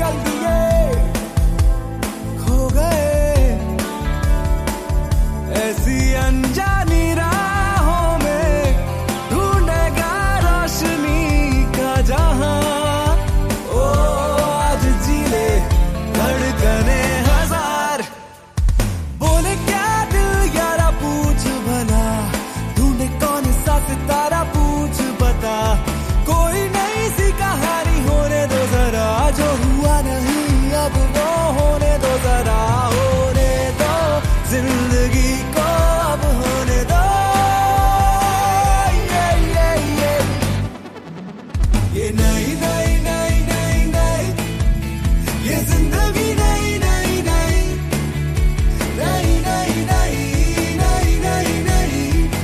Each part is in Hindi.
चल खो गए। ऐसी अनजानी राहों में ढूंढेगा रोशनी का जहाँ। ओ, आज जीले धड़कने हज़ार। बोले क्या दिल यारा पूछ भला? ढूंढे कौन सा सितारा पूछ बता? कोई दो। नहीं ये नहीं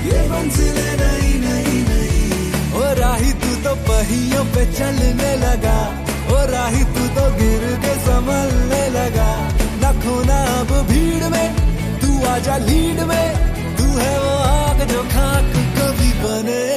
ये नहीं राही, तू तो पे चलने लगा। और राही, तू तो गिर के संभलने लगा। ना खोना अब भीड़ में आजा लीड में तू है वो आग जो खाक कभी बने।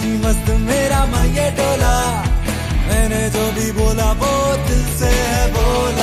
जी मस्त मेरा माये डोला मैंने जो भी बोला वो दिल से है बोला।